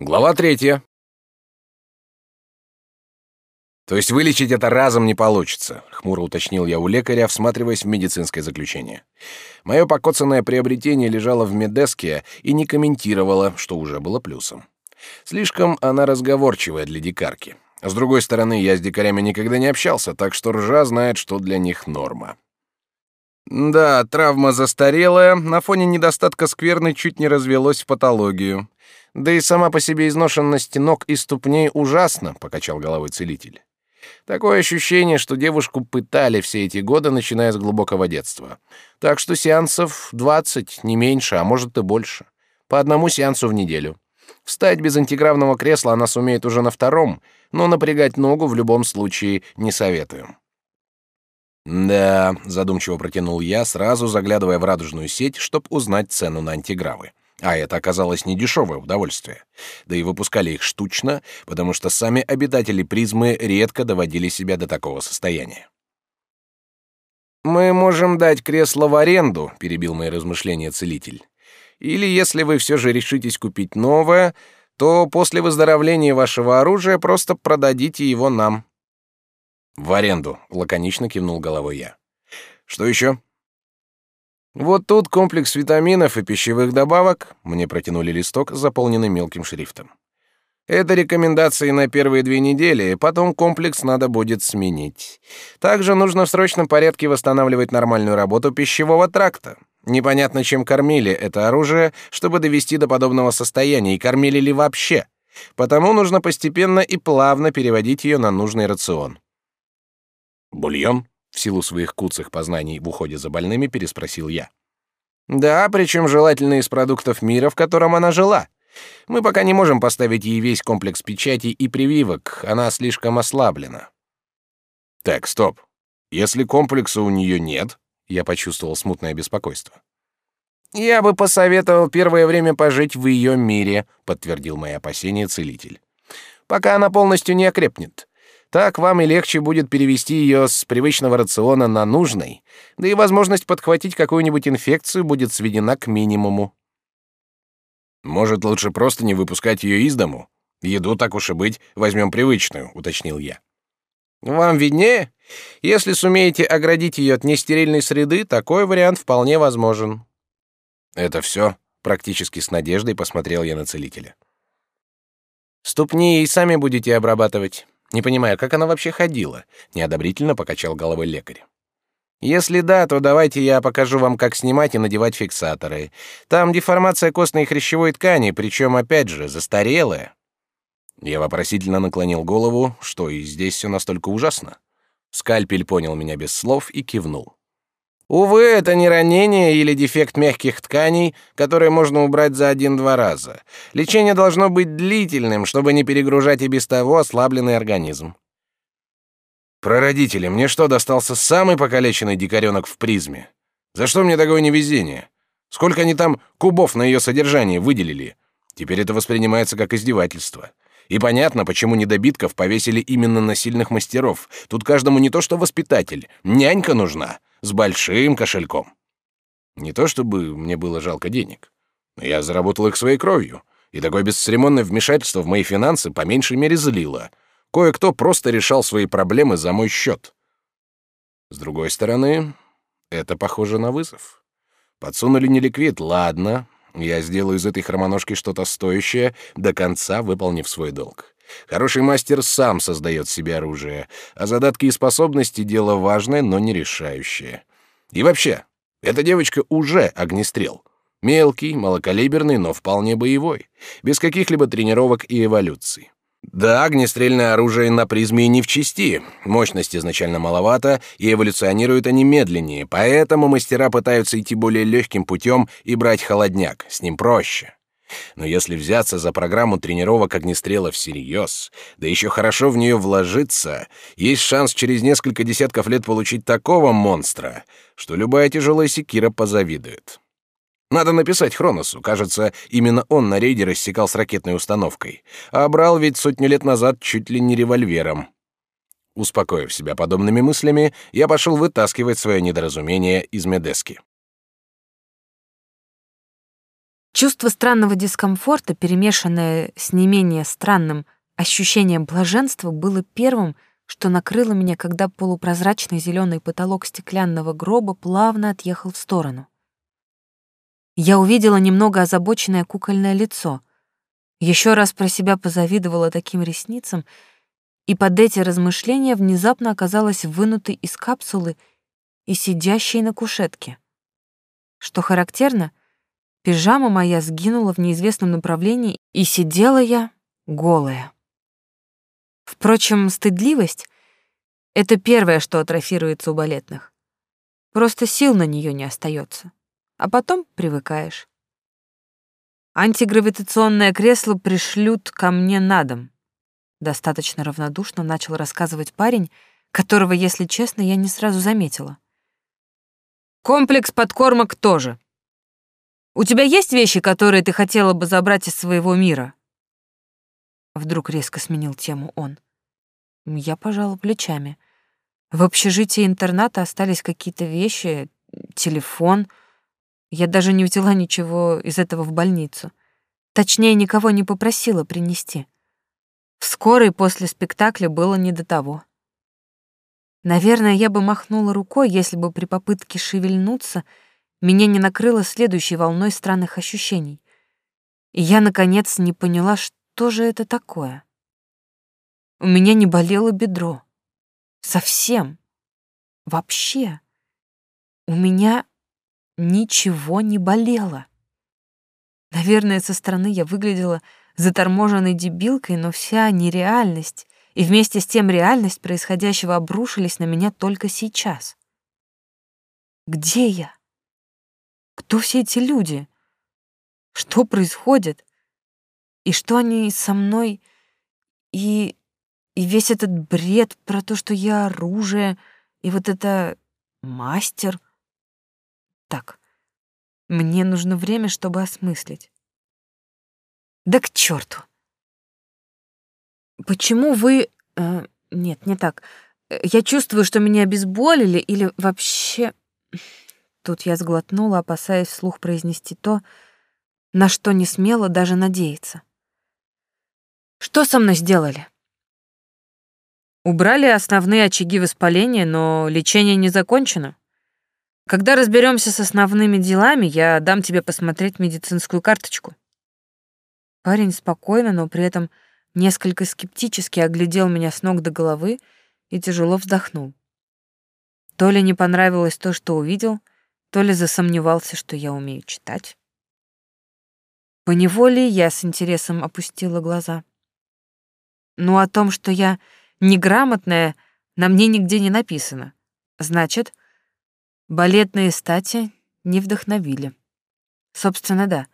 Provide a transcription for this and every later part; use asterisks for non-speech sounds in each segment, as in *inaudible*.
Глава третья. То есть вылечить это разом не получится, хмуро уточнил я у лекаря, всматриваясь в медицинское заключение. Мое покоцанное приобретение лежало в медеске и не комментировало, что уже было плюсом. Слишком она разговорчивая для дикарки. С другой стороны, я с дикарями никогда не общался, так что ржа знает, что для них норма. Да, травма застарелая, на фоне недостатка скверны чуть не развелось в патологию. Да и сама по себе изношенность ног и ступней ужасна, покачал головой целитель. Такое ощущение, что девушку пытали все эти годы, начиная с глубокого детства. Так что сеансов 20, не меньше, а может и больше. По одному сеансу в неделю. Встать без антигравного кресла она сумеет уже на втором, но напрягать ногу в любом случае не советую. «Да», — задумчиво протянул я, сразу заглядывая в радужную сеть, чтобы узнать цену на антигравы. А это оказалось недешевое удовольствие. Да и выпускали их штучно, потому что сами обитатели призмы редко доводили себя до такого состояния. «Мы можем дать кресло в аренду», — перебил мои размышления целитель. «Или, если вы все же решитесь купить новое, то после выздоровления вашего оружия просто продадите его нам». «В аренду», — лаконично кивнул головой я. «Что еще?» Вот тут комплекс витаминов и пищевых добавок. Мне протянули листок, заполненный мелким шрифтом. Это рекомендации на первые две недели, потом комплекс надо будет сменить. Также нужно в срочном порядке восстанавливать нормальную работу пищевого тракта. Непонятно, чем кормили это оружие, чтобы довести до подобного состояния, и кормили ли вообще. Потому нужно постепенно и плавно переводить ее на нужный рацион. Бульон? В силу своих куцых познаний в уходе за больными переспросил я. Да, причем желательно из продуктов мира, в котором она жила. Мы пока не можем поставить ей весь комплекс печати и прививок, она слишком ослаблена. Так, стоп. Если комплекса у нее нет, я почувствовал смутное беспокойство. Я бы посоветовал первое время пожить в ее мире, подтвердил мои опасения целитель. Пока она полностью не окрепнет. Так вам и легче будет перевести ее с привычного рациона на нужный, да и возможность подхватить какую-нибудь инфекцию будет сведена к минимуму. Может, лучше просто не выпускать ее из дому? Еду, так уж и быть, возьмем привычную, уточнил я. Вам виднее? Если сумеете оградить ее от нестерильной среды, такой вариант вполне возможен. Это все? Практически с надеждой посмотрел я на целителя. Ступни и сами будете обрабатывать. Не понимаю, как она вообще ходила, неодобрительно покачал головой лекарь. Если да, то давайте я покажу вам, как снимать и надевать фиксаторы. Там деформация костной и хрящевой ткани, причем опять же застарелая. Я вопросительно наклонил голову, что и здесь все настолько ужасно. Скальпель понял меня без слов и кивнул. Увы, это не ранение или дефект мягких тканей, которые можно убрать за один-два раза. Лечение должно быть длительным, чтобы не перегружать и без того ослабленный организм. Прародители, мне что, достался самый покалеченный дикаренок в призме? За что мне такое невезение? Сколько они там кубов на ее содержание выделили? Теперь это воспринимается как издевательство. И понятно, почему недобитков повесили именно на сильных мастеров. Тут каждому не то что воспитатель, нянька нужна с большим кошельком. Не то чтобы мне было жалко денег, но я заработал их своей кровью, и такое бесцеремонное вмешательство в мои финансы по меньшей мере злило. Кое-кто просто решал свои проблемы за мой счет. С другой стороны, это похоже на вызов. Подсунули неликвид, ладно, я сделаю из этой хромоножки что-то стоящее, до конца выполнив свой долг. Хороший мастер сам создает себе оружие, а задатки и способности — дело важное, но не решающее. И вообще, эта девочка уже огнестрел. Мелкий, малокалиберный, но вполне боевой, без каких-либо тренировок и эволюций. Да, огнестрельное оружие на призме не в чести, мощность изначально маловато, и эволюционируют они медленнее, поэтому мастера пытаются идти более легким путем и брать холодняк, с ним проще. Но если взяться за программу тренировок огнестрела всерьез, да еще хорошо в нее вложиться, есть шанс через несколько десятков лет получить такого монстра, что любая тяжелая секира позавидует. Надо написать Хроносу. Кажется, именно он на рейде рассекал с ракетной установкой. А брал ведь сотню лет назад чуть ли не револьвером. Успокоив себя подобными мыслями, я пошел вытаскивать свое недоразумение из Медески. Чувство странного дискомфорта, перемешанное с не менее странным ощущением блаженства, было первым, что накрыло меня, когда полупрозрачный зеленый потолок стеклянного гроба плавно отъехал в сторону. Я увидела немного озабоченное кукольное лицо. Еще раз про себя позавидовала таким ресницам, и под эти размышления внезапно оказалась вынутой из капсулы и сидящей на кушетке. Что характерно, пижама моя сгинула в неизвестном направлении, и сидела я голая. Впрочем, стыдливость — это первое, что атрофируется у балетных. Просто сил на нее не остается, а потом привыкаешь. Антигравитационное кресло пришлют ко мне на дом. Достаточно равнодушно начал рассказывать парень, которого, если честно, я не сразу заметила. Комплекс подкормок тоже. У тебя есть вещи, которые ты хотела бы забрать из своего мира? Вдруг резко сменил тему он. Я пожала плечами. В общежитии интерната остались какие-то вещи, телефон. Я даже не взяла ничего из этого в больницу. Точнее, никого не попросила принести. В скорой после спектакля было не до того. Наверное, я бы махнула рукой, если бы при попытке шевельнуться меня не накрыло следующей волной странных ощущений. И я, наконец, не поняла, что же это такое. У меня не болело бедро. Совсем. Вообще. У меня ничего не болело. Наверное, со стороны я выглядела заторможенной дебилкой, но вся нереальность и вместе с тем реальность происходящего обрушились на меня только сейчас. Где я? Кто все эти люди? Что происходит? И что они со мной? И и весь этот бред про то, что я оружие, и вот это мастер. Так, мне нужно время, чтобы осмыслить. Да к черту! Почему вы... Э, нет, не так. Я чувствую, что меня обезболили или вообще... Тут я сглотнула, опасаясь вслух произнести то, на что не смела даже надеяться. Что со мной сделали? Убрали основные очаги воспаления, но лечение не закончено. Когда разберемся с основными делами, я дам тебе посмотреть медицинскую карточку. Парень спокойно, но при этом несколько скептически оглядел меня с ног до головы и тяжело вздохнул. То ли не понравилось то, что увидел, то ли засомневался, что я умею читать. Поневоле я с интересом опустила глаза. Ну, о том, что я Неграмотная на мне нигде не написано. Значит, балетные стати не вдохновили. Собственно, да.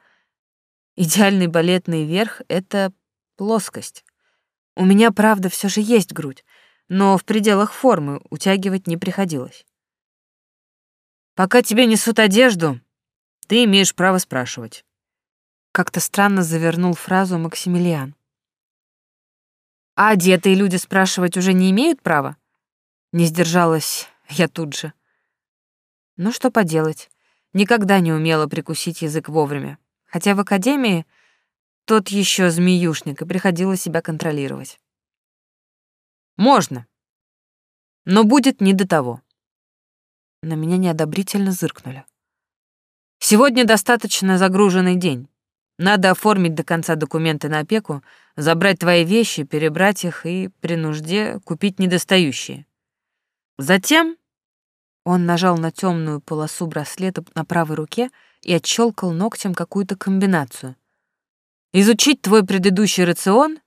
Идеальный балетный верх — это плоскость. У меня, правда, все же есть грудь, но в пределах формы утягивать не приходилось. Пока тебе несут одежду, ты имеешь право спрашивать. Как-то странно завернул фразу Максимилиан. А одетые люди спрашивать уже не имеют права? Не сдержалась я тут же. Ну что поделать, никогда не умела прикусить язык вовремя. Хотя в академии тот еще змеюшник, и приходилось себя контролировать. Можно, но будет не до того. На меня неодобрительно зыркнули. Сегодня достаточно загруженный день. Надо оформить до конца документы на опеку, забрать твои вещи, перебрать их и при нужде купить недостающие. Затем он нажал на темную полосу браслета на правой руке и отщелкал ногтем какую-то комбинацию. Изучить твой предыдущий рацион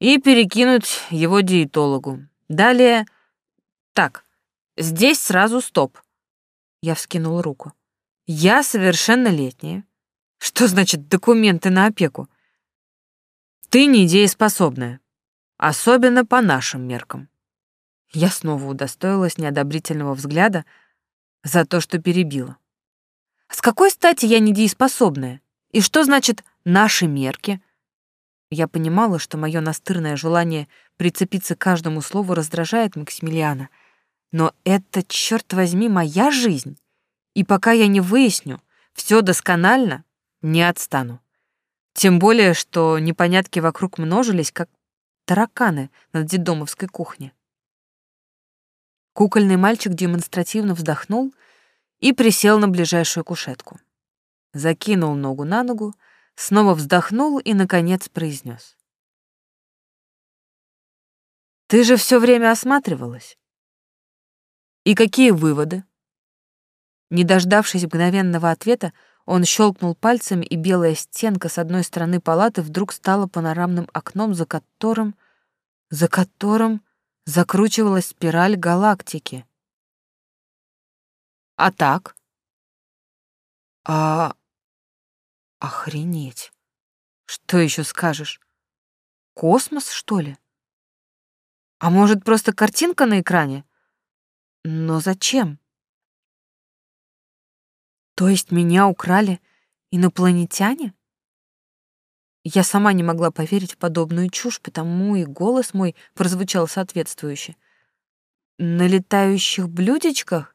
и перекинуть его диетологу. Далее... Так, здесь сразу стоп. Я вскинул руку. Я совершеннолетняя, что значит документы на опеку? Ты недееспособная, особенно по нашим меркам. Я снова удостоилась неодобрительного взгляда за то, что перебила. С какой стати я недееспособная? И что значит «наши мерки»? Я понимала, что мое настырное желание прицепиться к каждому слову раздражает Максимилиана. Но это, черт возьми, моя жизнь. И пока я не выясню все досконально, Не отстану. Тем более, что непонятки вокруг множились, как тараканы на детдомовской кухне. Кукольный мальчик демонстративно вздохнул и присел на ближайшую кушетку. Закинул ногу на ногу, снова вздохнул и, наконец, произнес. «Ты же все время осматривалась. И какие выводы?» Не дождавшись мгновенного ответа, он щелкнул пальцем, и белая стенка с одной стороны палаты вдруг стала панорамным окном, за которым... за которым закручивалась спираль галактики. А так? А... Охренеть. Что еще скажешь? Космос, что ли? А может, просто картинка на экране? Но зачем? То есть меня украли инопланетяне? Я сама не могла поверить в подобную чушь, потому и голос мой прозвучал соответствующе. На летающих блюдечках?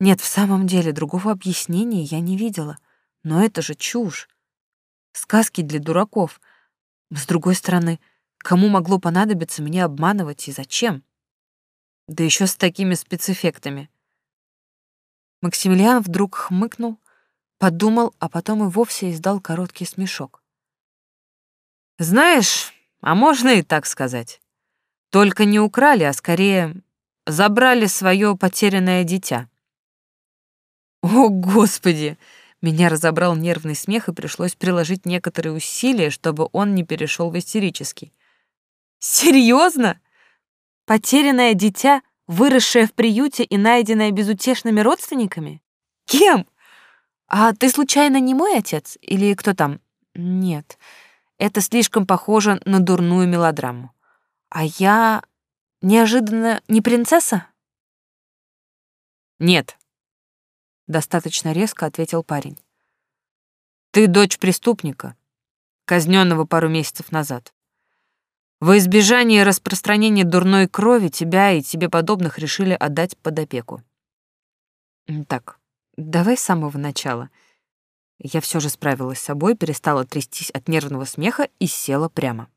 Нет, в самом деле, другого объяснения я не видела. Но это же чушь. Сказки для дураков. С другой стороны, кому могло понадобиться меня обманывать и зачем? Да еще с такими спецэффектами. Максимилиан вдруг хмыкнул, подумал, а потом и вовсе издал короткий смешок. «Знаешь, а можно и так сказать. Только не украли, а скорее забрали свое потерянное дитя». «О, Господи!» Меня разобрал нервный смех, и пришлось приложить некоторые усилия, чтобы он не перешел в истерический. «Серьезно? Потерянное дитя, выросшее в приюте и найденное безутешными родственниками? Кем? «А ты случайно не мой отец? Или кто там?» «Нет, это слишком похоже на дурную мелодраму. А я неожиданно не принцесса?» «Нет», — достаточно резко ответил парень. «Ты дочь преступника, казненного пару месяцев назад. Во избежание распространения дурной крови тебя и тебе подобных решили отдать под опеку. Так, Давай с самого начала. Я все же справилась с собой, перестала трястись от нервного смеха и села прямо.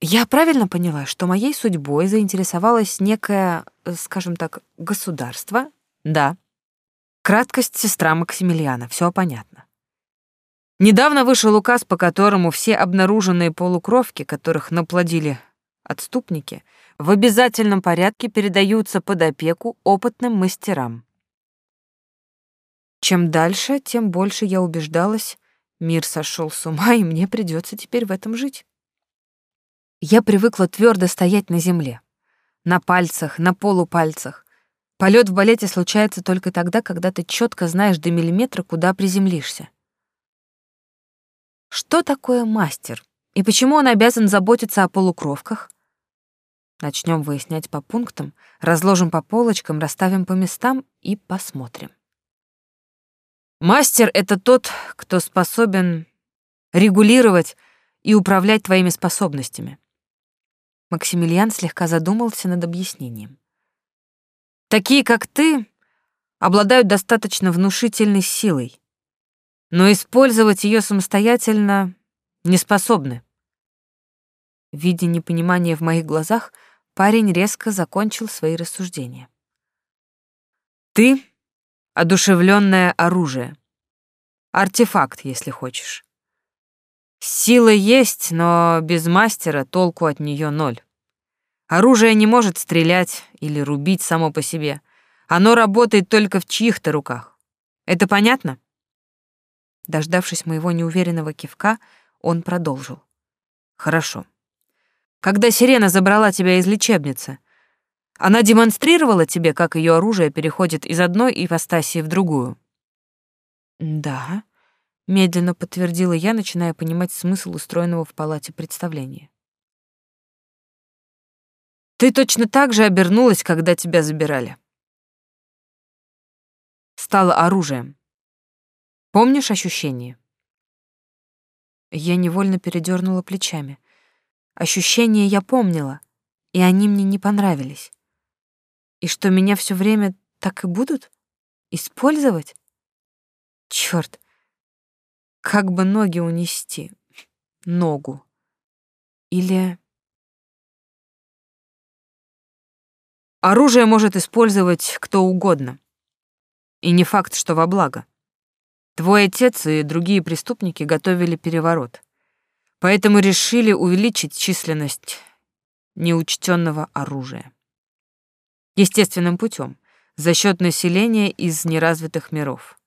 Я правильно поняла, что моей судьбой заинтересовалось некое, скажем так, государство? Да. Краткость сестра Максимилиана, все понятно. Недавно вышел указ, по которому все обнаруженные полукровки, которых наплодили отступники, в обязательном порядке передаются под опеку опытным мастерам. Чем дальше, тем больше я убеждалась, мир сошел с ума, и мне придется теперь в этом жить. Я привыкла твердо стоять на земле. На пальцах, на полупальцах. Полет в балете случается только тогда, когда ты четко знаешь до миллиметра, куда приземлишься. Что такое мастер? И почему он обязан заботиться о полукровках? Начнем выяснять по пунктам, разложим по полочкам, расставим по местам и посмотрим. Мастер — это тот, кто способен регулировать и управлять твоими способностями. Максимилиан слегка задумался над объяснением. Такие, как ты, обладают достаточно внушительной силой, но использовать ее самостоятельно не способны. Видя непонимание в моих глазах, парень резко закончил свои рассуждения. Ты одушевленное оружие. Артефакт, если хочешь. Сила есть, но без мастера толку от нее ноль. Оружие не может стрелять или рубить само по себе. Оно работает только в чьих-то руках. Это понятно? Дождавшись моего неуверенного кивка, он продолжил. Хорошо. Когда сирена забрала тебя из лечебницы, она демонстрировала тебе, как ее оружие переходит из одной ипостаси в другую? Да, медленно подтвердила я, начиная понимать смысл устроенного в палате представления. Ты точно так же обернулась, когда тебя забирали. Стала оружием. Помнишь ощущение? Я невольно передернула плечами. Ощущения я помнила, и они мне не понравились. И что меня все время так и будут? Использовать? Черт, Как бы ноги унести? Ногу. Или... Оружие может использовать кто угодно. И не факт, что во благо. Твой отец и другие преступники готовили переворот. Поэтому решили увеличить численность неучтенного оружия. Естественным путем, за счет населения из неразвитых миров.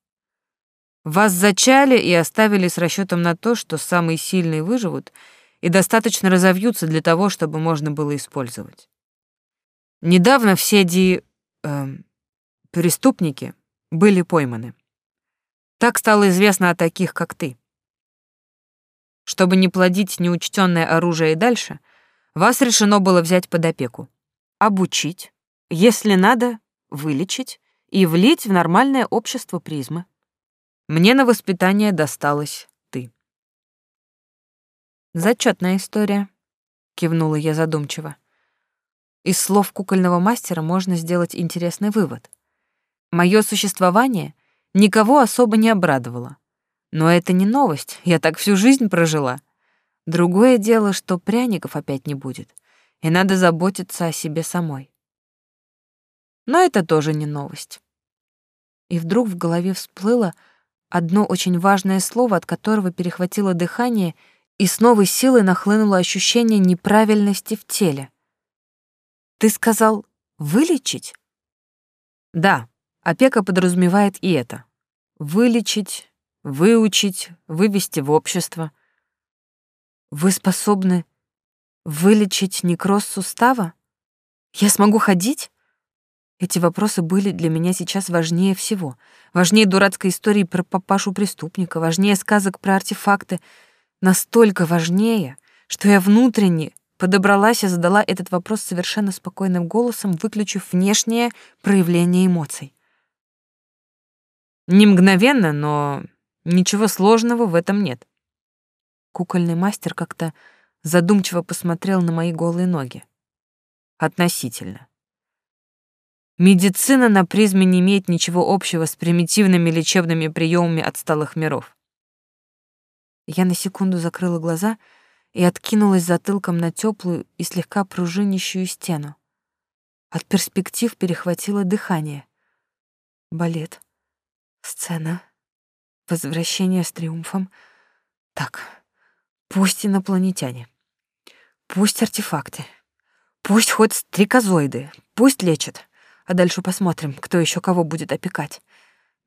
Вас зачали и оставили с расчетом на то, что самые сильные выживут и достаточно разовьются для того, чтобы можно было использовать. Недавно все ди... Э, преступники были пойманы. Так стало известно о таких, как ты. Чтобы не плодить неучтенное оружие и дальше, вас решено было взять под опеку, обучить, если надо, вылечить и влить в нормальное общество призмы. Мне на воспитание досталось ты. Зачетная история, кивнула я задумчиво. Из слов кукольного мастера можно сделать интересный вывод. Мое существование никого особо не обрадовало. Но это не новость, я так всю жизнь прожила. Другое дело, что пряников опять не будет, и надо заботиться о себе самой. Но это тоже не новость. И вдруг в голове всплыло одно очень важное слово, от которого перехватило дыхание, и с новой силой нахлынуло ощущение неправильности в теле. Ты сказал «вылечить»? Да, опека подразумевает и это. Вылечить, выучить, вывести в общество. Вы способны вылечить некроз сустава? Я смогу ходить? Эти вопросы были для меня сейчас важнее всего. Важнее дурацкой истории про папашу-преступника, важнее сказок про артефакты. Настолько важнее, что я внутренне Подобралась и задала этот вопрос совершенно спокойным голосом, выключив внешнее проявление эмоций. Не мгновенно, но ничего сложного в этом нет. Кукольный мастер как-то задумчиво посмотрел на мои голые ноги. Относительно. Медицина на призме не имеет ничего общего с примитивными лечебными приемами отсталых миров. Я на секунду закрыла глаза — и откинулась затылком на теплую и слегка пружинищую стену. От перспектив перехватило дыхание. Балет. Сцена. Возвращение с триумфом. Так, пусть инопланетяне. Пусть артефакты. Пусть хоть стрекозоиды. Пусть лечат. А дальше посмотрим, кто еще кого будет опекать.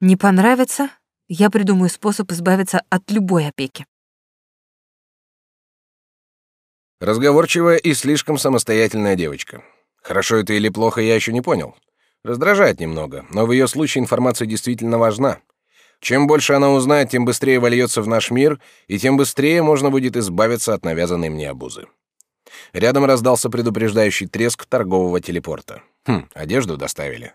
Не понравится, я придумаю способ избавиться от любой опеки. Разговорчивая и слишком самостоятельная девочка. Хорошо это или плохо, я еще не понял. Раздражает немного, но в ее случае информация действительно важна. Чем больше она узнает, тем быстрее вольется в наш мир, и тем быстрее можно будет избавиться от навязанной мне обузы. Рядом раздался предупреждающий треск торгового телепорта. Хм, одежду доставили.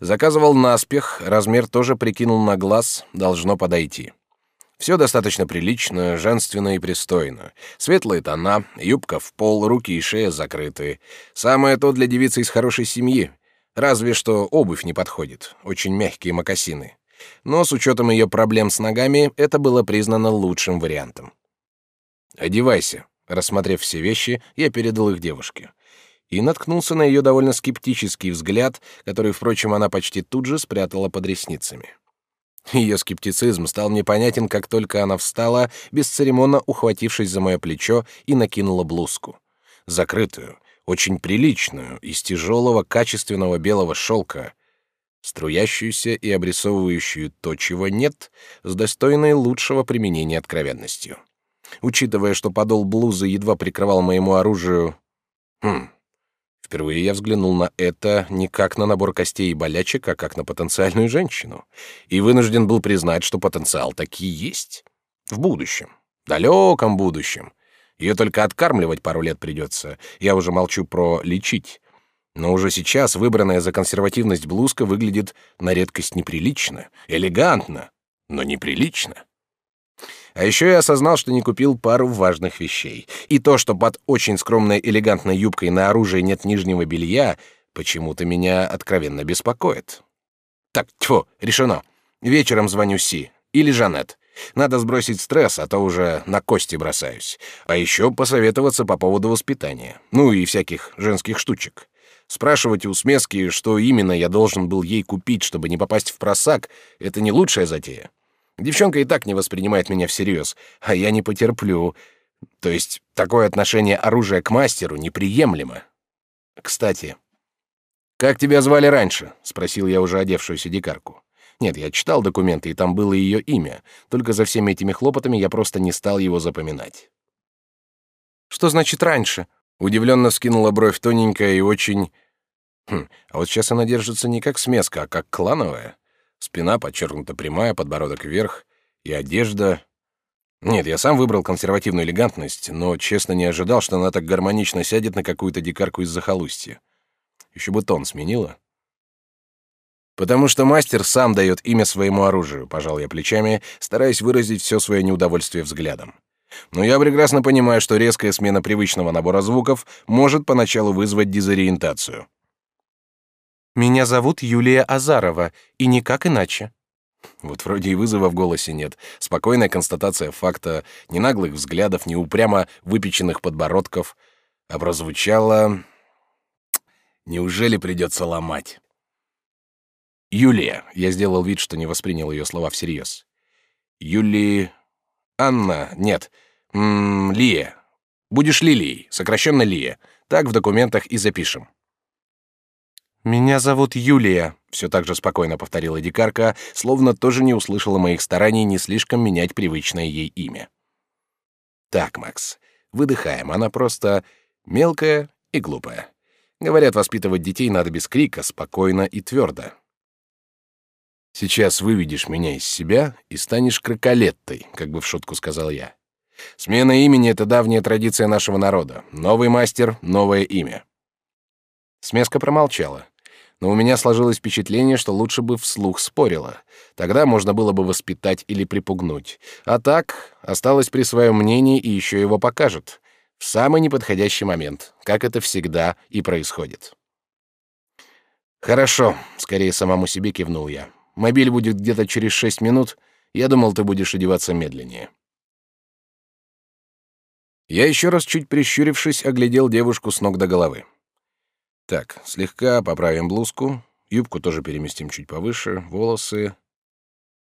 Заказывал наспех, размер тоже прикинул на глаз, должно подойти. Все достаточно прилично, женственно и пристойно. Светлые тона, юбка в пол, руки и шея закрыты. Самое то для девицы из хорошей семьи. Разве что обувь не подходит, очень мягкие мокасины. Но с учетом ее проблем с ногами, это было признано лучшим вариантом. «Одевайся», Рассмотрев все вещи, я передал их девушке. И наткнулся на ее довольно скептический взгляд, который, впрочем, она почти тут же спрятала под ресницами. Ее скептицизм стал мне понятен, как только она встала, бесцеремонно ухватившись за мое плечо и накинула блузку. Закрытую, очень приличную, из тяжелого качественного белого шелка, струящуюся и обрисовывающую то, чего нет, с достойной лучшего применения откровенностью. Учитывая, что подол блузы едва прикрывал моему оружию... Хм, Впервые я взглянул на это не как на набор костей и болячек, а как на потенциальную женщину. И вынужден был признать, что потенциал таки есть. В будущем. Далеком будущем. Ее только откармливать пару лет придется. Я уже молчу про лечить. Но уже сейчас выбранная за консервативность блузка выглядит на редкость неприлично, элегантно, но неприлично. А еще я осознал, что не купил пару важных вещей. И то, что под очень скромной элегантной юбкой на оружии нет нижнего белья, почему-то меня откровенно беспокоит. Так, тьфу, решено. Вечером звоню Си. Или Жанет. Надо сбросить стресс, а то уже на кости бросаюсь. А еще посоветоваться по поводу воспитания. Ну и всяких женских штучек. Спрашивать у смески, что именно я должен был ей купить, чтобы не попасть в просак, это не лучшая затея. Девчонка и так не воспринимает меня всерьез, а я не потерплю. То есть такое отношение оружия к мастеру неприемлемо. Кстати, как тебя звали раньше? спросил я уже одевшуюся дикарку. Нет, я читал документы, и там было ее имя. Только за всеми этими хлопотами я просто не стал его запоминать. Что значит раньше? Удивленно скинула бровь тоненькая и очень... Хм, а вот сейчас она держится не как смеска, а как клановая. Спина подчеркнута прямая, подбородок вверх, и одежда... Нет, я сам выбрал консервативную элегантность, но честно не ожидал, что она так гармонично сядет на какую-то дикарку из захолустья. Еще бы тон сменила. Потому что мастер сам дает имя своему оружию, пожал я плечами, стараясь выразить все свое неудовольствие взглядом. Но я прекрасно понимаю, что резкая смена привычного набора звуков может поначалу вызвать дезориентацию. Меня зовут Юлия Азарова, и никак иначе. Вот вроде и вызова в голосе нет, спокойная констатация факта, ни наглых взглядов, ни упрямо выпеченных подбородков, а прозвучало... Неужели придется ломать? Юлия. Я сделал вид, что не воспринял ее слова всерьез. Юли... Анна... Нет. М -м, Лия. Будешь Лилией, сокращенно Лия. Так в документах и запишем. «Меня зовут Юлия», — все так же спокойно повторила дикарка, словно тоже не услышала моих стараний не слишком менять привычное ей имя. «Так, Макс, выдыхаем, она просто мелкая и глупая. Говорят, воспитывать детей надо без крика, спокойно и твердо. Сейчас выведешь меня из себя и станешь кроколеттой, как бы в шутку сказал я. Смена имени — это давняя традиция нашего народа. Новый мастер — новое имя. Смеска промолчала. Но у меня сложилось впечатление, что лучше бы вслух спорила. Тогда можно было бы воспитать или припугнуть. А так, осталось при своем мнении и еще его покажет. В самый неподходящий момент, как это всегда и происходит. «Хорошо», — скорее самому себе кивнул я. Мобиль будет где-то через шесть минут. Я думал, ты будешь одеваться медленнее. Я еще раз чуть прищурившись оглядел девушку с ног до головы. Так, слегка поправим блузку, юбку тоже переместим чуть повыше, волосы.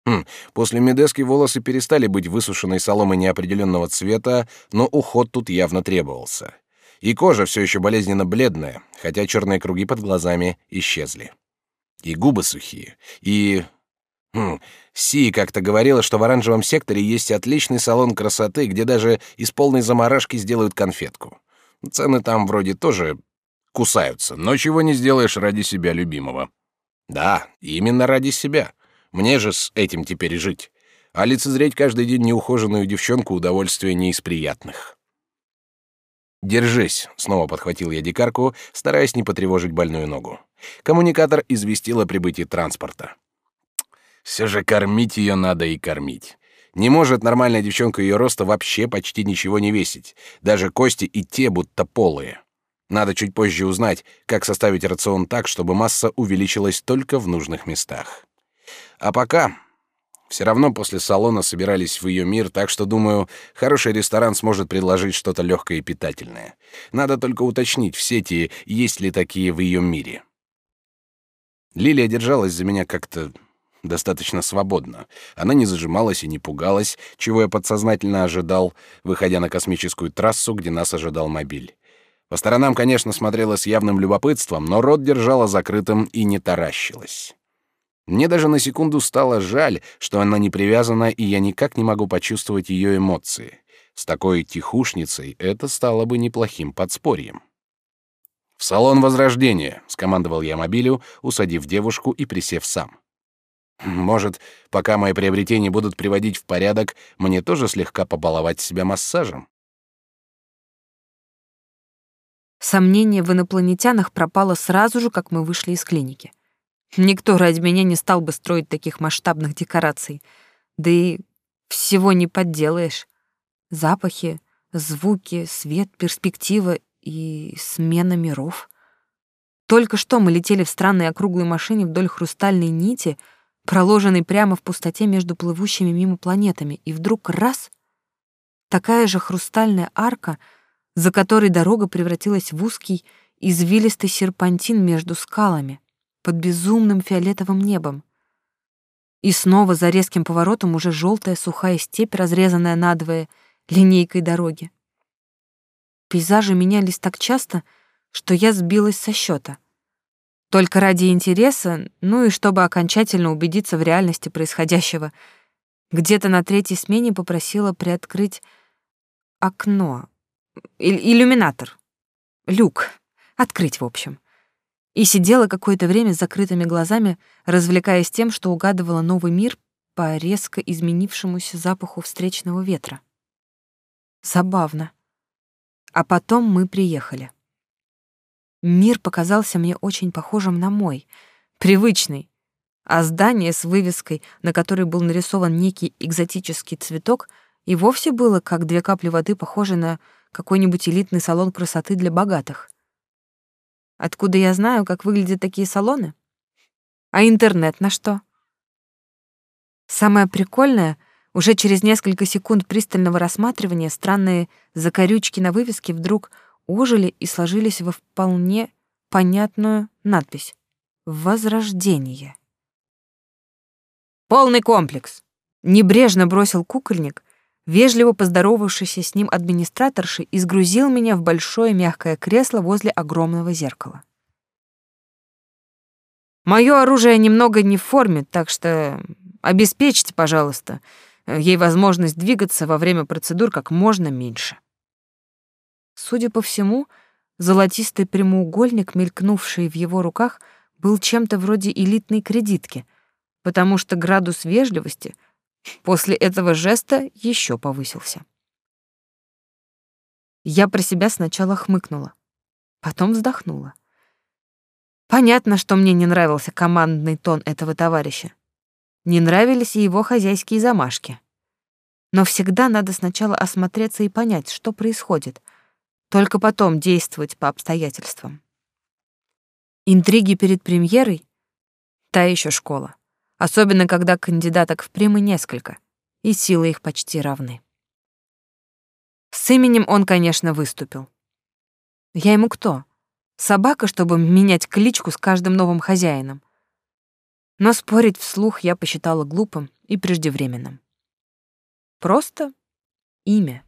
Хм, после медески волосы перестали быть высушенной соломой неопределенного цвета, но уход тут явно требовался. И кожа все еще болезненно бледная, хотя черные круги под глазами исчезли. И губы сухие. И... Хм, Си как-то говорила, что в оранжевом секторе есть отличный салон красоты, где даже из полной заморашки сделают конфетку. Цены там вроде тоже кусаются, но чего не сделаешь ради себя любимого. Да, именно ради себя. Мне же с этим теперь жить. А лицезреть каждый день неухоженную девчонку удовольствие не из приятных. «Держись», — снова подхватил я дикарку, стараясь не потревожить больную ногу. Коммуникатор известил о прибытии транспорта. Все же кормить ее надо и кормить. Не может нормальная девчонка ее роста вообще почти ничего не весить. Даже кости и те будто полые. Надо чуть позже узнать, как составить рацион так, чтобы масса увеличилась только в нужных местах. А пока все равно после салона собирались в ее мир, так что, думаю, хороший ресторан сможет предложить что-то легкое и питательное. Надо только уточнить в сети, есть ли такие в ее мире. Лилия держалась за меня как-то достаточно свободно. Она не зажималась и не пугалась, чего я подсознательно ожидал, выходя на космическую трассу, где нас ожидал мобиль. По сторонам, конечно, смотрела с явным любопытством, но рот держала закрытым и не таращилась. Мне даже на секунду стало жаль, что она не привязана, и я никак не могу почувствовать ее эмоции. С такой тихушницей это стало бы неплохим подспорьем. «В салон Возрождения», — скомандовал я мобилю, усадив девушку и присев сам. «Может, пока мои приобретения будут приводить в порядок, мне тоже слегка побаловать себя массажем?» Сомнение в инопланетянах пропало сразу же, как мы вышли из клиники. Никто ради меня не стал бы строить таких масштабных декораций. Да и всего не подделаешь. Запахи, звуки, свет, перспектива и смена миров. Только что мы летели в странной округлой машине вдоль хрустальной нити, проложенный прямо в пустоте между плывущими мимо планетами, и вдруг раз — такая же хрустальная арка, за которой дорога превратилась в узкий, извилистый серпантин между скалами, под безумным фиолетовым небом. И снова за резким поворотом уже желтая сухая степь, разрезанная надвое линейкой дороги. Пейзажи менялись так часто, что я сбилась со счета. Только ради интереса, ну и чтобы окончательно убедиться в реальности происходящего, где-то на третьей смене попросила приоткрыть окно, иллюминатор, люк, открыть, в общем и сидела какое-то время с закрытыми глазами, развлекаясь тем, что угадывала новый мир по резко изменившемуся запаху встречного ветра. Забавно. А потом мы приехали. Мир показался мне очень похожим на мой, привычный, а здание с вывеской, на которой был нарисован некий экзотический цветок, и вовсе было как две капли воды похоже на какой-нибудь элитный салон красоты для богатых. Откуда я знаю, как выглядят такие салоны? А интернет на что? Самое прикольное, уже через несколько секунд пристального рассматривания странные закорючки на вывеске вдруг ожили и сложились во вполне понятную надпись «Возрождение». «Полный комплекс!» — небрежно бросил кукольник, вежливо поздоровавшийся с ним администраторши, и сгрузил меня в большое мягкое кресло возле огромного зеркала. Мое оружие немного не в форме, так что обеспечьте, пожалуйста, ей возможность двигаться во время процедур как можно меньше. Судя по всему, золотистый прямоугольник, мелькнувший в его руках, был чем-то вроде элитной кредитки, потому что градус вежливости — После этого жеста еще повысился. Я про себя сначала хмыкнула, потом вздохнула. Понятно, что мне не нравился командный тон этого товарища. Не нравились и его хозяйские замашки. Но всегда надо сначала осмотреться и понять, что происходит, только потом действовать по обстоятельствам. Интриги перед премьерой — та еще школа особенно когда кандидаток в примы несколько, и силы их почти равны. С именем он, конечно, выступил. Я ему кто? Собака, чтобы менять кличку с каждым новым хозяином. Но спорить вслух я посчитала глупым и преждевременным. Просто имя.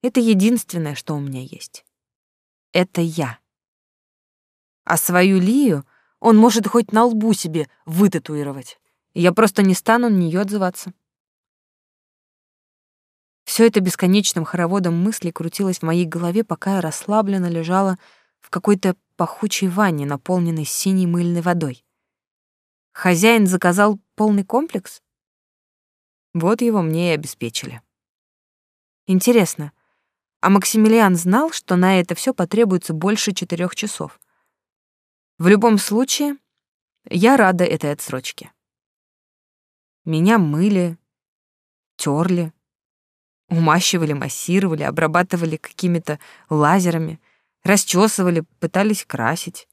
Это единственное, что у меня есть. Это я. А свою Лию он может хоть на лбу себе вытатуировать я просто не стану на нее отзываться. Все это бесконечным хороводом мыслей крутилось в моей голове, пока я расслабленно лежала в какой-то пахучей ванне, наполненной синей мыльной водой. Хозяин заказал полный комплекс? Вот его мне и обеспечили. Интересно, а Максимилиан знал, что на это все потребуется больше четырех часов? В любом случае, я рада этой отсрочке. Меня мыли, терли, умащивали, массировали, обрабатывали какими-то лазерами, расчесывали, пытались красить.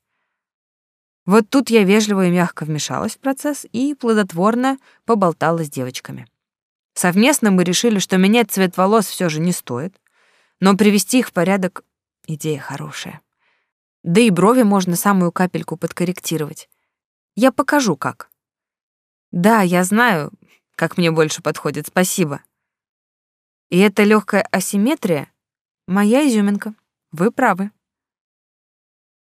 Вот тут я вежливо и мягко вмешалась в процесс и плодотворно поболтала с девочками. Совместно мы решили, что менять цвет волос все же не стоит, но привести их в порядок — идея хорошая. Да и брови можно самую капельку подкорректировать. Я покажу, как. Да, я знаю, как мне больше подходит, спасибо. И эта легкая асимметрия — моя изюминка. Вы правы.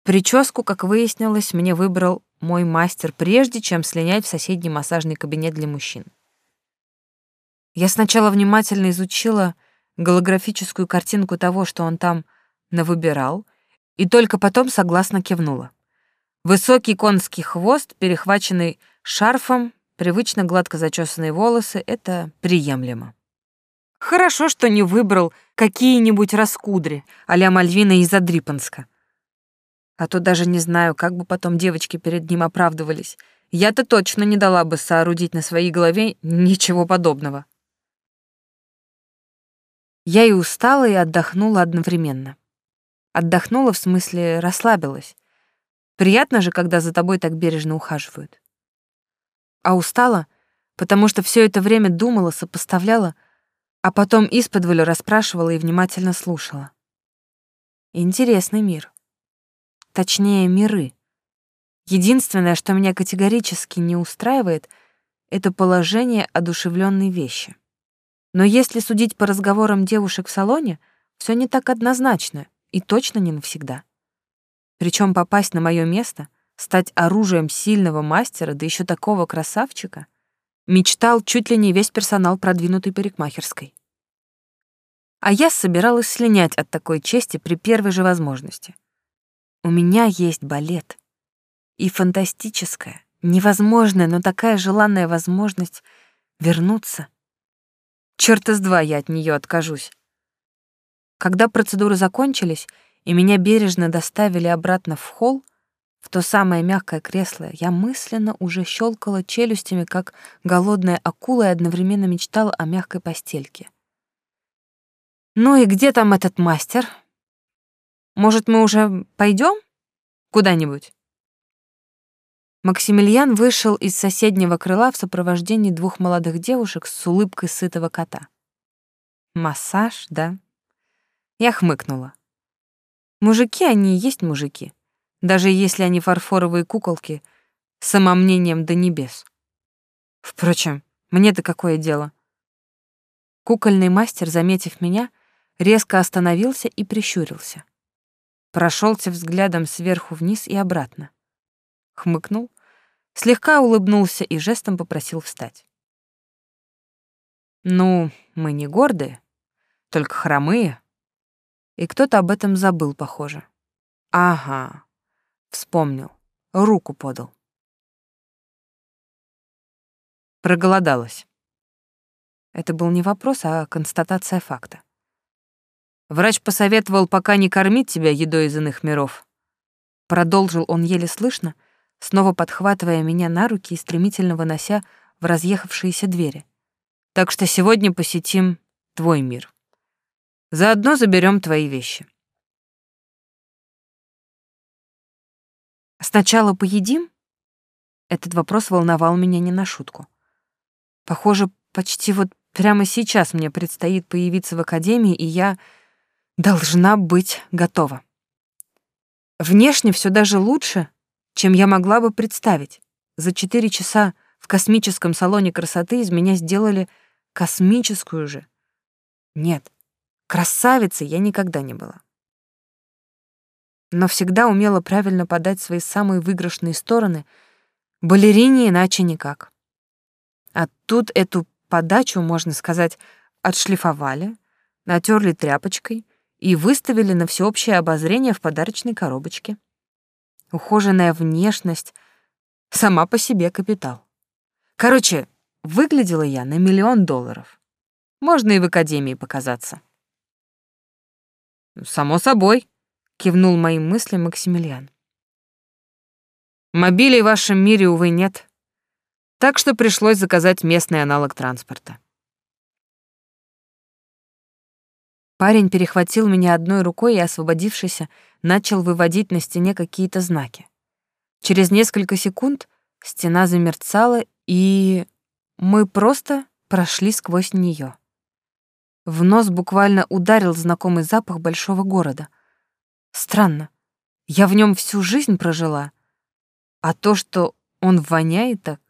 Прическу, как выяснилось, мне выбрал мой мастер, прежде чем слинять в соседний массажный кабинет для мужчин. Я сначала внимательно изучила голографическую картинку того, что он там навыбирал, и только потом согласно кивнула. Высокий конский хвост, перехваченный шарфом, привычно гладко зачесанные волосы — это приемлемо. Хорошо, что не выбрал какие-нибудь раскудри а-ля Мальвина из Адрипанска. А то даже не знаю, как бы потом девочки перед ним оправдывались. Я-то точно не дала бы соорудить на своей голове ничего подобного. Я и устала, и отдохнула одновременно. Отдохнула в смысле расслабилась. Приятно же, когда за тобой так бережно ухаживают а устала, потому что все это время думала, сопоставляла, а потом исподволь расспрашивала и внимательно слушала. Интересный мир. Точнее, миры. Единственное, что меня категорически не устраивает, это положение одушевленной вещи. Но если судить по разговорам девушек в салоне, все не так однозначно и точно не навсегда. Причем попасть на мое место, стать оружием сильного мастера, да еще такого красавчика, мечтал чуть ли не весь персонал продвинутой парикмахерской. А я собиралась слинять от такой чести при первой же возможности. У меня есть балет. И фантастическая, невозможная, но такая желанная возможность вернуться. Чёрта с два я от нее откажусь. Когда процедуры закончились, и меня бережно доставили обратно в холл, в то самое мягкое кресло, я мысленно уже щелкала челюстями, как голодная акула, и одновременно мечтала о мягкой постельке. «Ну и где там этот мастер? Может, мы уже пойдем куда-нибудь?» Максимилиан вышел из соседнего крыла в сопровождении двух молодых девушек с улыбкой сытого кота. «Массаж, да?» Я хмыкнула. Мужики они и есть мужики, даже если они фарфоровые куколки с самомнением до небес. Впрочем, мне-то какое дело? Кукольный мастер, заметив меня, резко остановился и прищурился. Прошелся взглядом сверху вниз и обратно. Хмыкнул, слегка улыбнулся и жестом попросил встать. Ну, мы не гордые, только хромые, и кто-то об этом забыл, похоже. Ага, вспомнил, руку подал. Проголодалась. Это был не вопрос, а констатация факта. Врач посоветовал пока не кормить тебя едой из иных миров. Продолжил он еле слышно, снова подхватывая меня на руки и стремительно вынося в разъехавшиеся двери. Так что сегодня посетим твой мир. Заодно заберем твои вещи. Сначала поедим? Этот вопрос волновал меня не на шутку. Похоже, почти вот прямо сейчас мне предстоит появиться в академии, и я должна быть готова. Внешне все даже лучше, чем я могла бы представить. За четыре часа в космическом салоне красоты из меня сделали космическую же. Нет, Красавицей я никогда не была. Но всегда умела правильно подать свои самые выигрышные стороны, балерине иначе никак. А тут эту подачу, можно сказать, отшлифовали, натерли тряпочкой и выставили на всеобщее обозрение в подарочной коробочке. Ухоженная внешность сама по себе капитал. Короче, выглядела я на миллион долларов. Можно и в академии показаться. «Само собой», — кивнул моим мыслям Максимилиан. «Мобилей в вашем мире, увы, нет, так что пришлось заказать местный аналог транспорта». Парень перехватил меня одной рукой и, освободившись, начал выводить на стене какие-то знаки. Через несколько секунд стена замерцала, и мы просто прошли сквозь нее. В нос буквально ударил знакомый запах большого города. Странно. Я в нем всю жизнь прожила. А то, что он воняет так,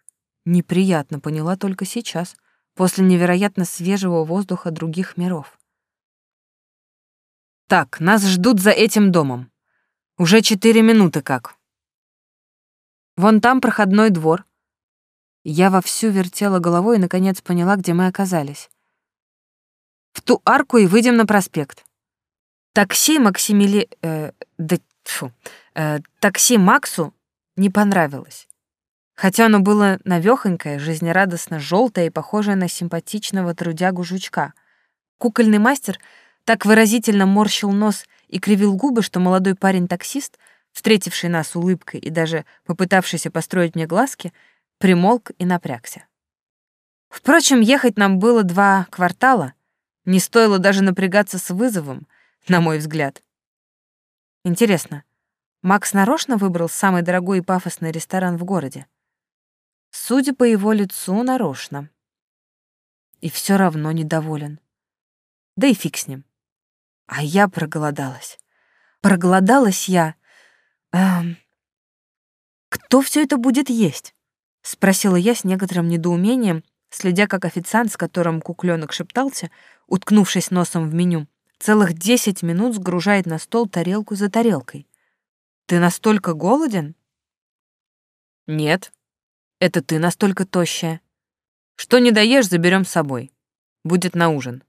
неприятно поняла только сейчас, после невероятно свежего воздуха других миров. Так, нас ждут за этим домом. Уже четыре минуты как. Вон там проходной двор. Я вовсю вертела головой и, наконец, поняла, где мы оказались в ту арку и выйдем на проспект. Такси Максимили... Э, да, фу, э, такси Максу не понравилось. Хотя оно было навёхонькое, жизнерадостно желтое и похожее на симпатичного трудягу жучка. Кукольный мастер так выразительно морщил нос и кривил губы, что молодой парень-таксист, встретивший нас улыбкой и даже попытавшийся построить мне глазки, примолк и напрягся. Впрочем, ехать нам было два квартала, не стоило даже напрягаться с вызовом, на мой взгляд. Интересно, Макс нарочно выбрал самый дорогой и пафосный ресторан в городе? Судя по его лицу, нарочно. И все равно недоволен. Да и фиг с ним. А я проголодалась. Проголодалась я. Эм... Кто все это будет есть? Спросила я с некоторым недоумением, следя, как официант, с которым кукленок шептался, уткнувшись носом в меню, целых десять минут сгружает на стол тарелку за тарелкой. «Ты настолько голоден?» «Нет. Это ты настолько тощая. Что не доешь, заберем с собой. Будет на ужин».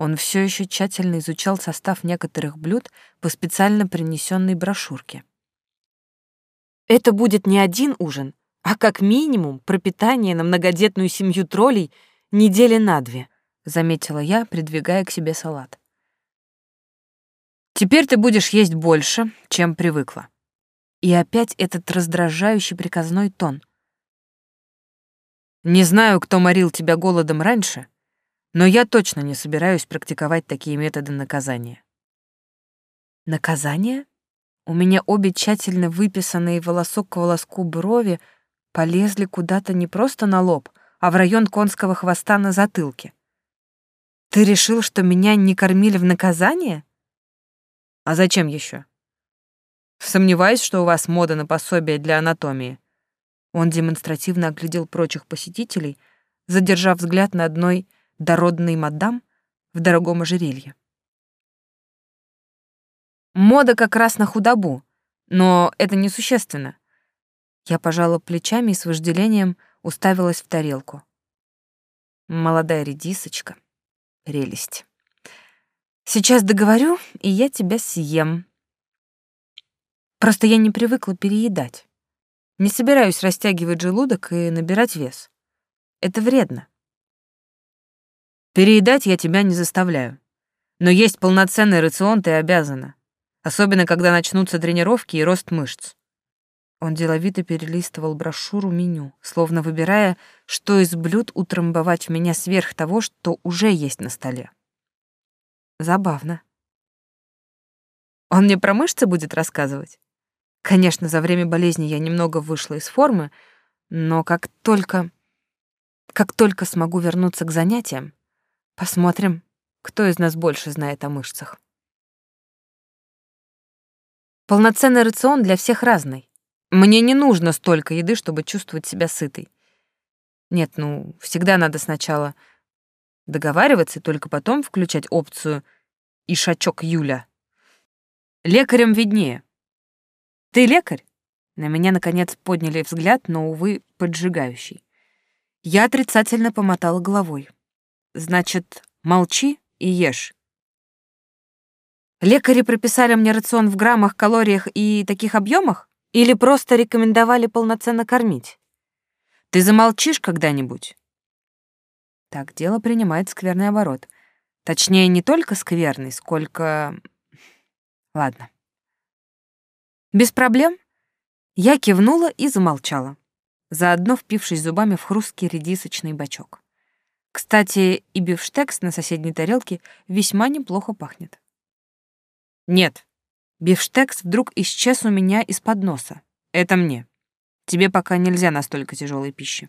Он все еще тщательно изучал состав некоторых блюд по специально принесенной брошюрке. «Это будет не один ужин, а как минимум пропитание на многодетную семью троллей недели на две», заметила я, придвигая к себе салат. «Теперь ты будешь есть больше, чем привыкла». И опять этот раздражающий приказной тон. «Не знаю, кто морил тебя голодом раньше, но я точно не собираюсь практиковать такие методы наказания». «Наказание?» У меня обе тщательно выписанные волосок к волоску брови полезли куда-то не просто на лоб, а в район конского хвоста на затылке. Ты решил, что меня не кормили в наказание? А зачем еще? Сомневаюсь, что у вас мода на пособие для анатомии. Он демонстративно оглядел прочих посетителей, задержав взгляд на одной дородной мадам в дорогом ожерелье. Мода как раз на худобу, но это несущественно. Я пожала плечами и с вожделением уставилась в тарелку. Молодая редисочка. Прелесть. Сейчас договорю, и я тебя съем. Просто я не привыкла переедать. Не собираюсь растягивать желудок и набирать вес. Это вредно. Переедать я тебя не заставляю. Но есть полноценный рацион ты обязана. Особенно, когда начнутся тренировки и рост мышц. Он деловито перелистывал брошюру меню, словно выбирая, что из блюд утрамбовать в меня сверх того, что уже есть на столе. Забавно. Он мне про мышцы будет рассказывать? Конечно, за время болезни я немного вышла из формы, но как только... Как только смогу вернуться к занятиям, посмотрим, кто из нас больше знает о мышцах. Полноценный рацион для всех разный. Мне не нужно столько еды, чтобы чувствовать себя сытой. Нет, ну, всегда надо сначала договариваться и только потом включать опцию «Ишачок Юля». Лекарям виднее. Ты лекарь? На меня, наконец, подняли взгляд, но, увы, поджигающий. Я отрицательно помотала головой. Значит, молчи и ешь. Лекари прописали мне рацион в граммах, калориях и таких объемах? Или просто рекомендовали полноценно кормить? Ты замолчишь когда-нибудь? Так, дело принимает скверный оборот. Точнее, не только скверный, сколько... Ладно. Без проблем. Я кивнула и замолчала, заодно впившись зубами в хрусткий редисочный бачок. Кстати, и бифштекс на соседней тарелке весьма неплохо пахнет. Нет, Бифштекс вдруг исчез у меня из-под носа. Это мне. Тебе пока нельзя настолько тяжелой пищи.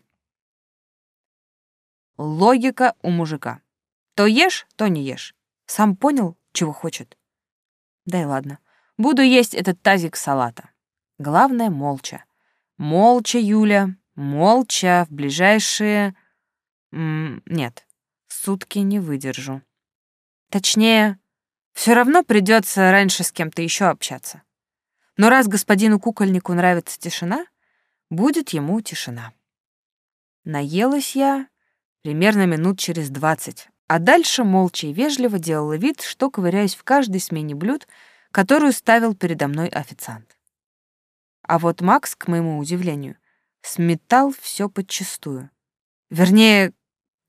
Логика у мужика. То ешь, то не ешь. Сам понял, чего хочет. Да и ладно. Буду есть этот тазик салата. Главное, молча. Молча, Юля, молча, в ближайшие... М нет, сутки не выдержу. Точнее, все равно придется раньше с кем-то еще общаться. Но раз господину кукольнику нравится тишина, будет ему тишина. Наелась я примерно минут через двадцать, а дальше молча и вежливо делала вид, что ковыряюсь в каждой смене блюд, которую ставил передо мной официант. А вот Макс, к моему удивлению, сметал все подчистую. Вернее,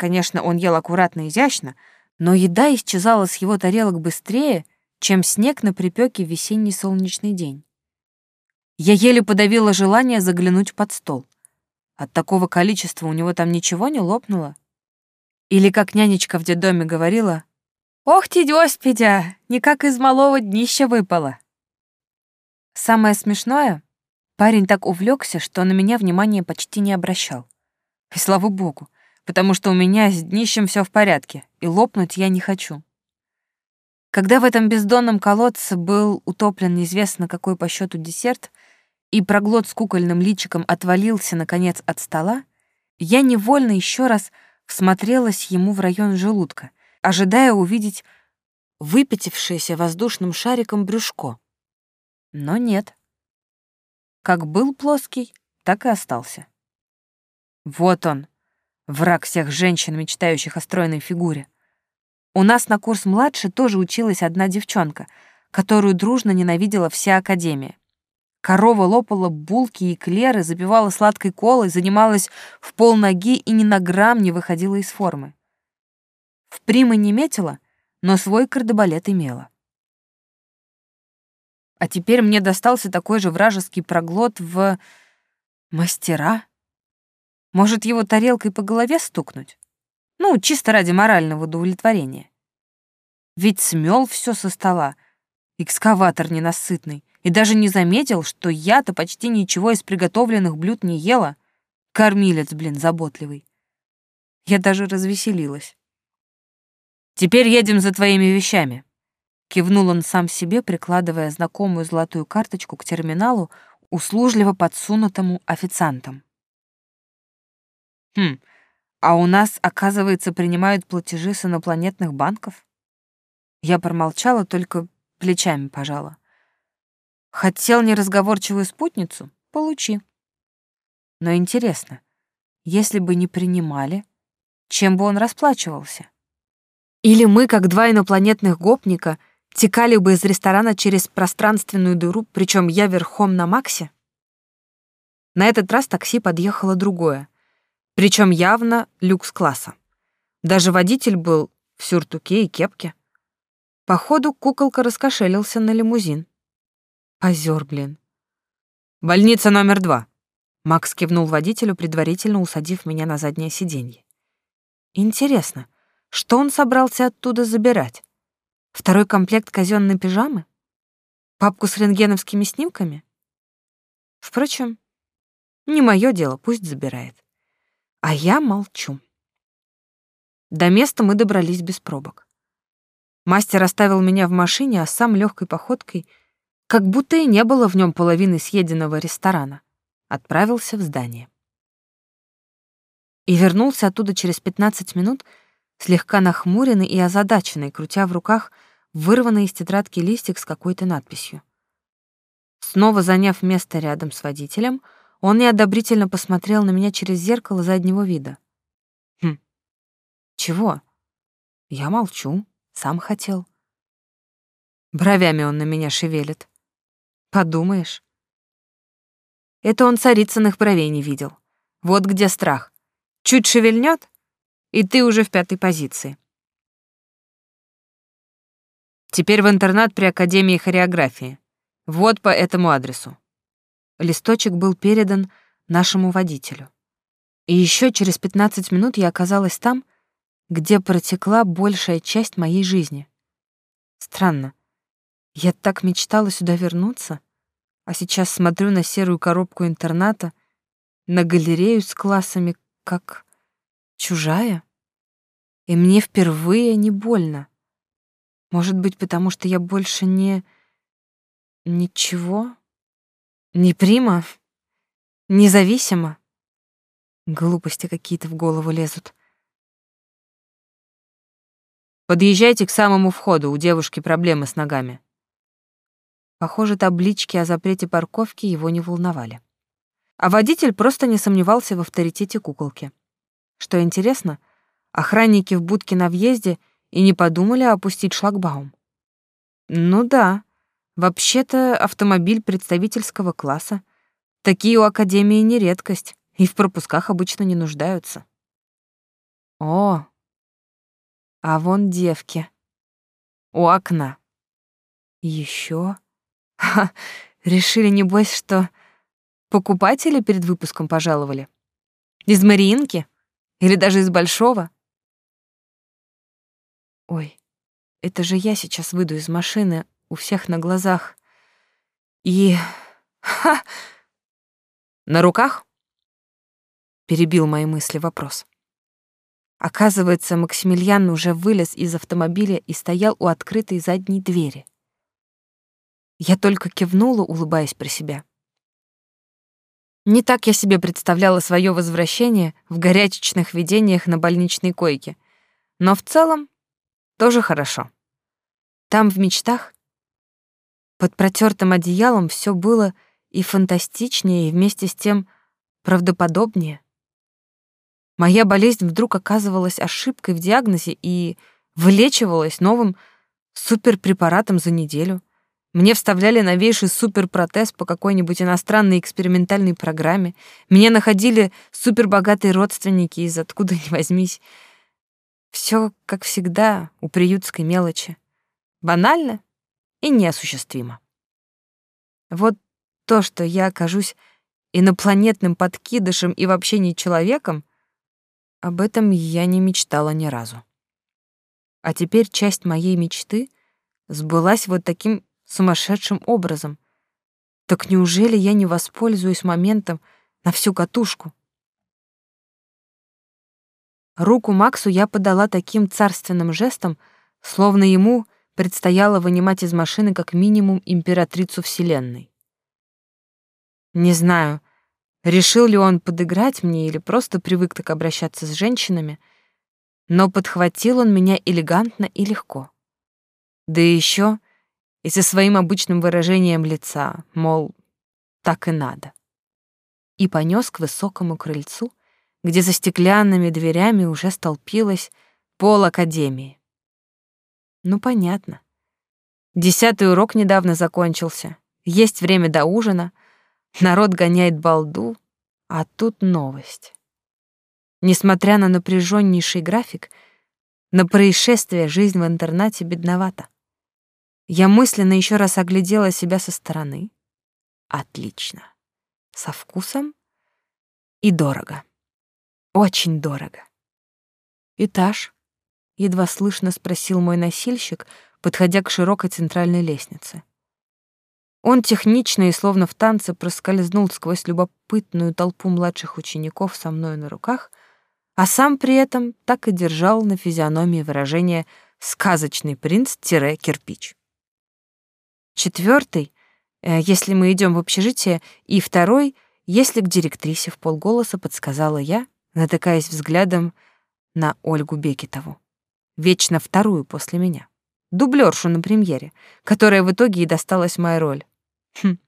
конечно, он ел аккуратно и изящно, но еда исчезала с его тарелок быстрее, чем снег на припеке в весенний солнечный день. Я еле подавила желание заглянуть под стол. От такого количества у него там ничего не лопнуло. Или, как нянечка в детдоме говорила, «Ох ты, Господи, никак из малого днища выпало». Самое смешное, Парень так увлекся, что на меня внимания почти не обращал. И слава богу, потому что у меня с днищем все в порядке, и лопнуть я не хочу. Когда в этом бездонном колодце был утоплен неизвестно какой по счету десерт, и проглот с кукольным личиком отвалился, наконец, от стола, я невольно еще раз всмотрелась ему в район желудка, ожидая увидеть выпятившееся воздушным шариком брюшко. Но нет. Как был плоский, так и остался. Вот он, враг всех женщин, мечтающих о стройной фигуре. У нас на курс младше тоже училась одна девчонка, которую дружно ненавидела вся академия. Корова лопала булки и клеры, запивала сладкой колой, занималась в полноги и ни на грамм не выходила из формы. В примы не метила, но свой кардебалет имела. А теперь мне достался такой же вражеский проглот в... мастера? Может, его тарелкой по голове стукнуть? Ну, чисто ради морального удовлетворения. Ведь смел все со стола, экскаватор ненасытный, и даже не заметил, что я-то почти ничего из приготовленных блюд не ела. Кормилец, блин, заботливый. Я даже развеселилась. «Теперь едем за твоими вещами», — кивнул он сам себе, прикладывая знакомую золотую карточку к терминалу, услужливо подсунутому официантом. «Хм, а у нас, оказывается, принимают платежи с инопланетных банков?» Я промолчала, только плечами пожала. Хотел неразговорчивую спутницу? Получи. Но интересно, если бы не принимали, чем бы он расплачивался? Или мы, как два инопланетных гопника, текали бы из ресторана через пространственную дыру, причем я верхом на Максе? На этот раз такси подъехало другое, причем явно люкс-класса. Даже водитель был в сюртуке и кепке. Походу, куколка раскошелился на лимузин. Позер, блин. Больница номер два. Макс кивнул водителю, предварительно усадив меня на заднее сиденье. Интересно, что он собрался оттуда забирать? Второй комплект казенной пижамы? Папку с рентгеновскими снимками? Впрочем, не мое дело, пусть забирает. А я молчу. До места мы добрались без пробок. Мастер оставил меня в машине, а сам легкой походкой — как будто и не было в нем половины съеденного ресторана, отправился в здание. И вернулся оттуда через 15 минут, слегка нахмуренный и озадаченный, крутя в руках вырванный из тетрадки листик с какой-то надписью. Снова заняв место рядом с водителем, он неодобрительно посмотрел на меня через зеркало заднего вида. Хм. Чего? Я молчу, сам хотел. Бровями он на меня шевелит. Подумаешь. Это он царицыных бровей не видел. Вот где страх. Чуть шевельнет, и ты уже в пятой позиции. Теперь в интернат при Академии хореографии. Вот по этому адресу. Листочек был передан нашему водителю. И еще через 15 минут я оказалась там, где протекла большая часть моей жизни. Странно. Я так мечтала сюда вернуться, а сейчас смотрю на серую коробку интерната, на галерею с классами, как чужая. И мне впервые не больно. Может быть, потому что я больше не... Ничего? Не прима? Независима? Глупости какие-то в голову лезут. Подъезжайте к самому входу, у девушки проблемы с ногами. Похоже, таблички о запрете парковки его не волновали. А водитель просто не сомневался в авторитете куколки. Что интересно, охранники в будке на въезде и не подумали опустить шлагбаум. Ну да, вообще-то автомобиль представительского класса. Такие у Академии не редкость, и в пропусках обычно не нуждаются. О, а вон девки. У окна. Еще. *laughs* Ха, решили, небось, что покупатели перед выпуском пожаловали? Из Мариинки? Или даже из Большого? Ой, это же я сейчас выйду из машины у всех на глазах. И... *laughs* Ха! На руках? Перебил мои мысли вопрос. Оказывается, Максимилиан уже вылез из автомобиля и стоял у открытой задней двери. Я только кивнула, улыбаясь про себя. Не так я себе представляла свое возвращение в горячечных видениях на больничной койке. Но в целом тоже хорошо. Там в мечтах под протертым одеялом все было и фантастичнее, и вместе с тем правдоподобнее. Моя болезнь вдруг оказывалась ошибкой в диагнозе и вылечивалась новым суперпрепаратом за неделю. Мне вставляли новейший суперпротез по какой-нибудь иностранной экспериментальной программе. Меня находили супербогатые родственники из откуда ни возьмись. Все, как всегда, у приютской мелочи. Банально и неосуществимо. Вот то, что я окажусь инопланетным подкидышем и вообще не человеком, об этом я не мечтала ни разу. А теперь часть моей мечты сбылась вот таким сумасшедшим образом. Так неужели я не воспользуюсь моментом на всю катушку? Руку Максу я подала таким царственным жестом, словно ему предстояло вынимать из машины как минимум императрицу Вселенной. Не знаю, решил ли он подыграть мне или просто привык так обращаться с женщинами, но подхватил он меня элегантно и легко. Да еще и со своим обычным выражением лица, мол, так и надо. И понес к высокому крыльцу, где за стеклянными дверями уже столпилась пол академии. Ну, понятно. Десятый урок недавно закончился. Есть время до ужина. Народ гоняет балду, а тут новость. Несмотря на напряженнейший график, на происшествие жизнь в интернате бедновата. Я мысленно еще раз оглядела себя со стороны. Отлично. Со вкусом и дорого. Очень дорого. Этаж? Едва слышно спросил мой носильщик, подходя к широкой центральной лестнице. Он технично и словно в танце проскользнул сквозь любопытную толпу младших учеников со мной на руках, а сам при этом так и держал на физиономии выражение «сказочный принц-кирпич». Четвертый, э, если мы идем в общежитие, и второй, если к директрисе в полголоса подсказала я, натыкаясь взглядом на Ольгу Бекетову, вечно вторую после меня, дублершу на премьере, которая в итоге и досталась моя роль. Хм,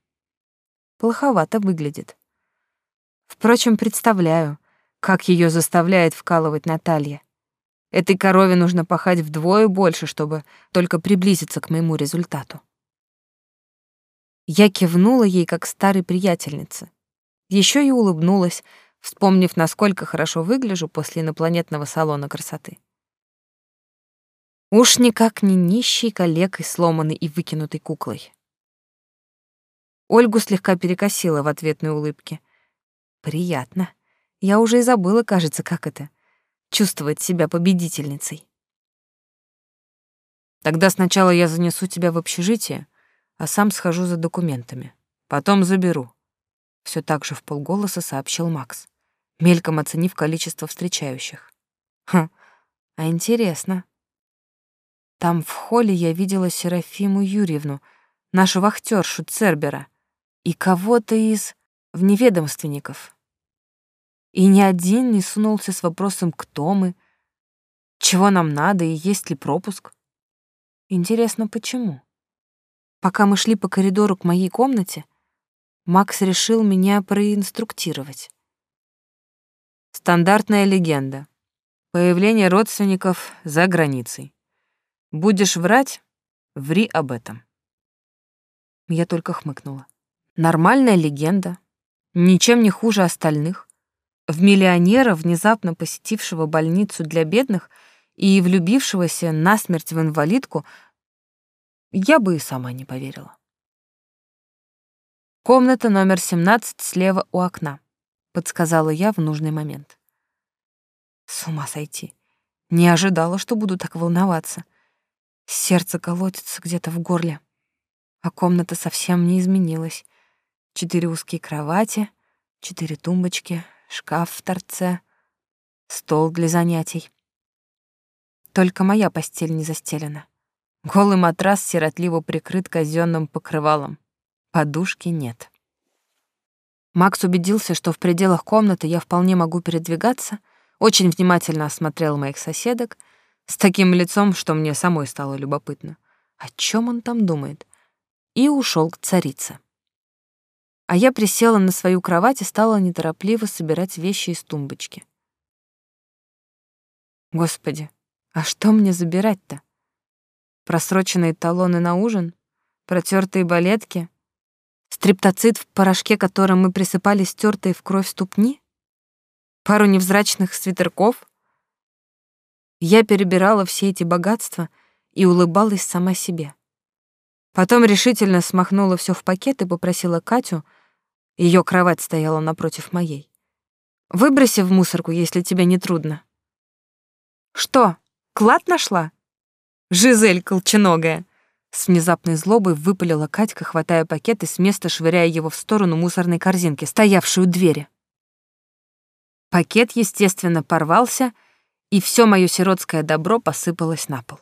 плоховато выглядит. Впрочем, представляю, как ее заставляет вкалывать Наталья. Этой корове нужно пахать вдвое больше, чтобы только приблизиться к моему результату. Я кивнула ей как старой приятельнице. Еще и улыбнулась, вспомнив, насколько хорошо выгляжу после инопланетного салона красоты. Уж никак не нищей коллегой, сломанной и выкинутой куклой. Ольгу слегка перекосила в ответной улыбке. Приятно. Я уже и забыла, кажется, как это — чувствовать себя победительницей. Тогда сначала я занесу тебя в общежитие, а сам схожу за документами. Потом заберу. Все так же в полголоса сообщил Макс мельком оценив количество встречающих. Хм, а интересно. Там в холле я видела Серафиму Юрьевну, нашу вахтершу Цербера, и кого-то из вневедомственников. И ни один не сунулся с вопросом, кто мы, чего нам надо и есть ли пропуск. Интересно, почему? Пока мы шли по коридору к моей комнате, Макс решил меня проинструктировать. Стандартная легенда. Появление родственников за границей. Будешь врать — ври об этом. Я только хмыкнула. Нормальная легенда. Ничем не хуже остальных. В миллионера, внезапно посетившего больницу для бедных и влюбившегося насмерть в инвалидку, я бы и сама не поверила. Комната номер 17 слева у окна подсказала я в нужный момент. С ума сойти. Не ожидала, что буду так волноваться. Сердце колотится где-то в горле. А комната совсем не изменилась. Четыре узкие кровати, Четыре тумбочки, шкаф в торце, стол для занятий. Только моя постель не застелена. Голый матрас сиротливо прикрыт казенным покрывалом. Подушки нет. Макс убедился, что в пределах комнаты я вполне могу передвигаться, очень внимательно осмотрел моих соседок с таким лицом, что мне самой стало любопытно. О чем он там думает? И ушел к царице. А я присела на свою кровать и стала неторопливо собирать вещи из тумбочки. Господи, а что мне забирать-то? Просроченные талоны на ужин? Протертые балетки? Стриптоцит в порошке, которым мы присыпали стертые в кровь ступни? Пару невзрачных свитерков? Я перебирала все эти богатства и улыбалась сама себе. Потом решительно смахнула все в пакет и попросила Катю, ее кровать стояла напротив моей, выброси в мусорку, если тебе не трудно. Что, клад нашла? Жизель колченогая. С внезапной злобой выпалила Катька, хватая пакет и с места швыряя его в сторону мусорной корзинки, стоявшей у двери. Пакет, естественно, порвался, и все мое сиротское добро посыпалось на пол.